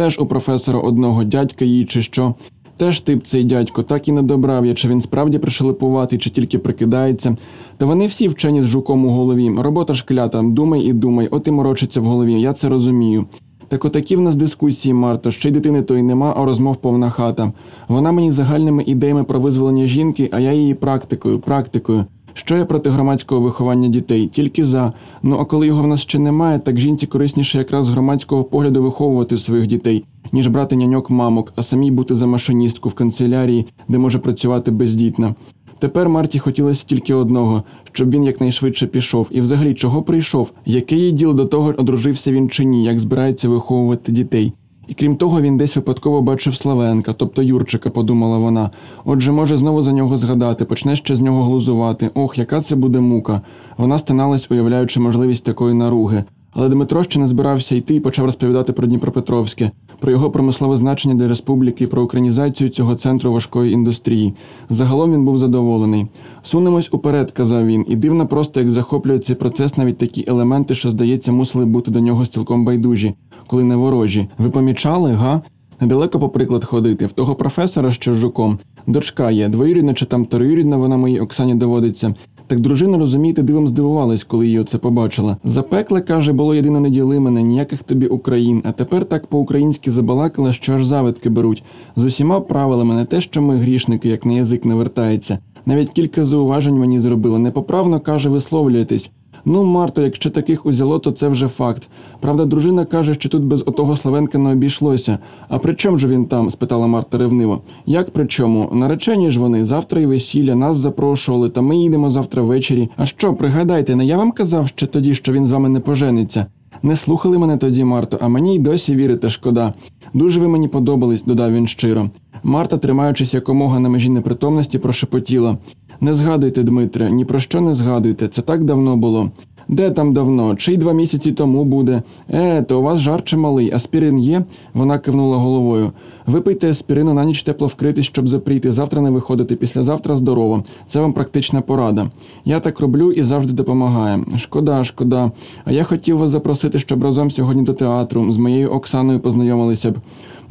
Теж у професора одного дядька їй чи що. Теж тип цей дядько так і не добрав я, чи він справді пришелепуватий, чи тільки прикидається. Та вони всі вчені з жуком у голові. Робота ж клята, думай і думай, от і морочиться в голові, я це розумію. Так отакі в нас дискусії, Марто, ще й дитини то й нема, а розмов повна хата. Вона мені загальними ідеями про визволення жінки, а я її практикою, практикою. Що я проти громадського виховання дітей? Тільки за. Ну а коли його в нас ще немає, так жінці корисніше якраз з громадського погляду виховувати своїх дітей, ніж брати няньок мамок, а самій бути за машиністку в канцелярії, де може працювати бездітна. Тепер Марті хотілося тільки одного, щоб він якнайшвидше пішов. І взагалі чого прийшов? Яке їй діло до того, одружився він чи ні, як збирається виховувати дітей? І крім того, він десь випадково бачив Славенка, тобто Юрчика, подумала вона. Отже, може знову за нього згадати, почне ще з нього глузувати. Ох, яка це буде мука. Вона стиналась, уявляючи можливість такої наруги. Але Дмитро ще не збирався йти і почав розповідати про Дніпропетровське, про його промислове значення для республіки, про українізацію цього центру важкої індустрії. Загалом він був задоволений. Сунемось уперед, казав він, і дивно просто, як захоплює цей процес навіть такі елементи, що, здається, мусили бути до нього цілком байдужі, коли не ворожі. Ви помічали, га? Недалеко, по приклад, ходити. В того професора, що з жуком, дочка є, двоюрідна чи там троюрідна вона моїй Оксані доводиться. Так дружина, розумієте, дивом здивувалась, коли її оце побачила. Запекле, каже, було єдине неділимене, ніяких тобі Україн. А тепер так по-українськи забалакала, що аж завидки беруть. З усіма правилами, не те, що ми грішники, як на язик не вертається. Навіть кілька зауважень мені зробила. Непоправно каже, висловлюєтесь. Ну, Марто, якщо таких узяло, то це вже факт. Правда, дружина каже, що тут без отого Славенка не обійшлося. А при чому ж він там? спитала Марта ревниво. Як при чому? Наречені ж вони, завтра і весілля, нас запрошували, та ми їдемо завтра ввечері. А що, пригадайте, не я вам казав ще тоді, що він з вами не пожениться? Не слухали мене тоді, Марто, а мені й досі вірите, шкода. Дуже ви мені подобались, додав він щиро. Марта, тримаючись якомога на межі непритомності, прошепотіла. Не згадуйте, Дмитре, ні про що не згадуйте. Це так давно було. Де там давно? Чи й два місяці тому буде? Е, то у вас жар чималий, аспірин є? Вона кивнула головою. Випийте аспірину на ніч тепло вкритись, щоб запріти. Завтра не виходити, післязавтра здорово. Це вам практична порада. Я так роблю і завжди допомагає. Шкода, шкода. А я хотів вас запросити, щоб разом сьогодні до театру з моєю Оксаною познайомилися б.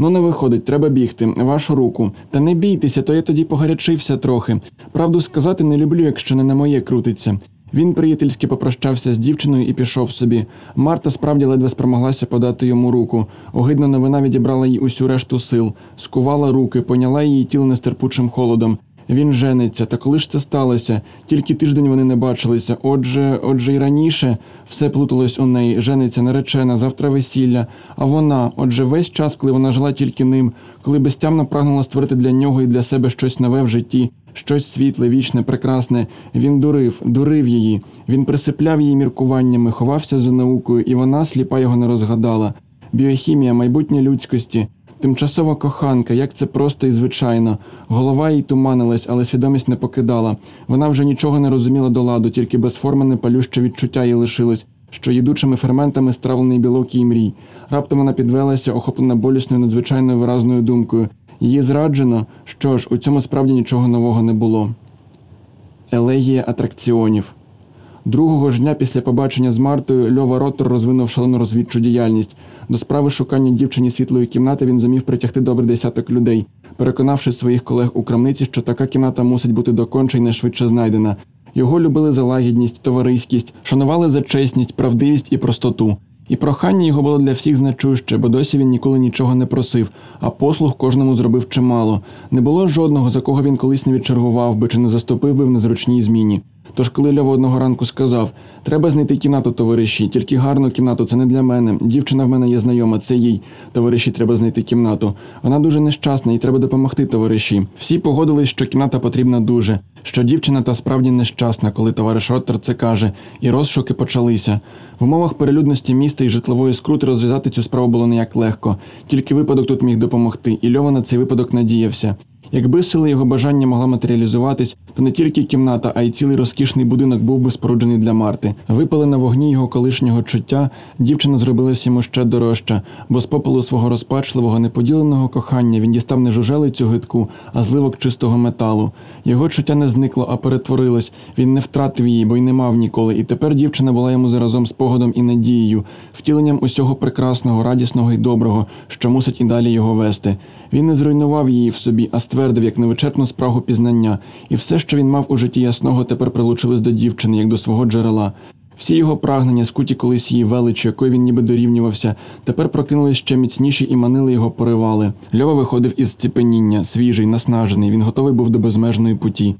Ну не виходить, треба бігти. Вашу руку. Та не бійтеся, то я тоді погарячився трохи. Правду сказати не люблю, якщо не на моє крутиться. Він приятельськи попрощався з дівчиною і пішов собі. Марта справді ледве спромоглася подати йому руку. Огидна новина відібрала їй усю решту сил, скувала руки, поняла її тіло нестерпучим холодом. Він жениться. Та коли ж це сталося? Тільки тиждень вони не бачилися. Отже, отже, й раніше все плуталось у неї. Жениться наречена, завтра весілля. А вона, отже, весь час, коли вона жила тільки ним, коли безтямно прагнула створити для нього і для себе щось нове в житті, щось світле, вічне, прекрасне. Він дурив, дурив її. Він присипляв її міркуваннями, ховався за наукою, і вона, сліпа, його не розгадала. Біохімія, майбутнє людськості. Тимчасова коханка, як це просто і звичайно. Голова їй туманилась, але свідомість не покидала. Вона вже нічого не розуміла до ладу, тільки безформене палюще відчуття їй лишилось, що їдучими ферментами стравлений білок її мрій. Раптом вона підвелася, охоплена болісною надзвичайною виразною думкою. Її зраджено. Що ж, у цьому справді нічого нового не було. Елегія атракціонів. Другого ж дня після побачення з Мартою Льова Ротор розвинув шалену розвідчу діяльність. До справи шукання дівчині світлої кімнати він зумів притягти добрий десяток людей, переконавши своїх колег у крамниці, що така кімната мусить бути докончена і швидше знайдена. Його любили за лагідність, товариськість, шанували за чесність, правдивість і простоту. І прохання його було для всіх значуще, бо досі він ніколи нічого не просив, а послуг кожному зробив чимало. Не було жодного, за кого він колись не відчергував би чи не заступив би в незручній зміні. Тож, коли Льова одного ранку сказав: Треба знайти кімнату, товариші, тільки гарну кімнату, це не для мене. Дівчина в мене є знайома, це їй. Товариші, треба знайти кімнату. Вона дуже нещасна, їй треба допомогти, товариші. Всі погодились, що кімната потрібна дуже, що дівчина та справді нещасна, коли товариш Роттер це каже, і розшуки почалися. В умовах перелюдності міста і житлової скрути розв'язати цю справу було не як легко. Тільки випадок тут міг допомогти, і Льова на цей випадок надіявся. Якби сила його бажання могла матеріалізуватись, то не тільки кімната, а й цілий розкішний будинок був би споруджений для Марти. Випали на вогні його колишнього чуття, дівчина зробилась йому ще дорожча, бо з попелу свого розпачливого, неподіленого кохання він дістав не жужелицю гидку, а зливок чистого металу. Його чуття не зникло, а перетворилось. Він не втратив її, бо й не мав ніколи. І тепер дівчина була йому заразом спогадом і надією, втіленням усього прекрасного, радісного і доброго, що мусить і далі його вести. Він не зруйнував її в собі, а ствердив як невичерпну спрагу пізнання, і все, що він мав у житті ясного, тепер прилучилось до дівчини, як до свого джерела. Всі його прагнення, скуті колись її величі, якою він ніби дорівнювався, тепер прокинулись ще міцніші і манили його поривали. Льова виходив із ціпеніння, свіжий, наснажений. Він готовий був до безмежної путі.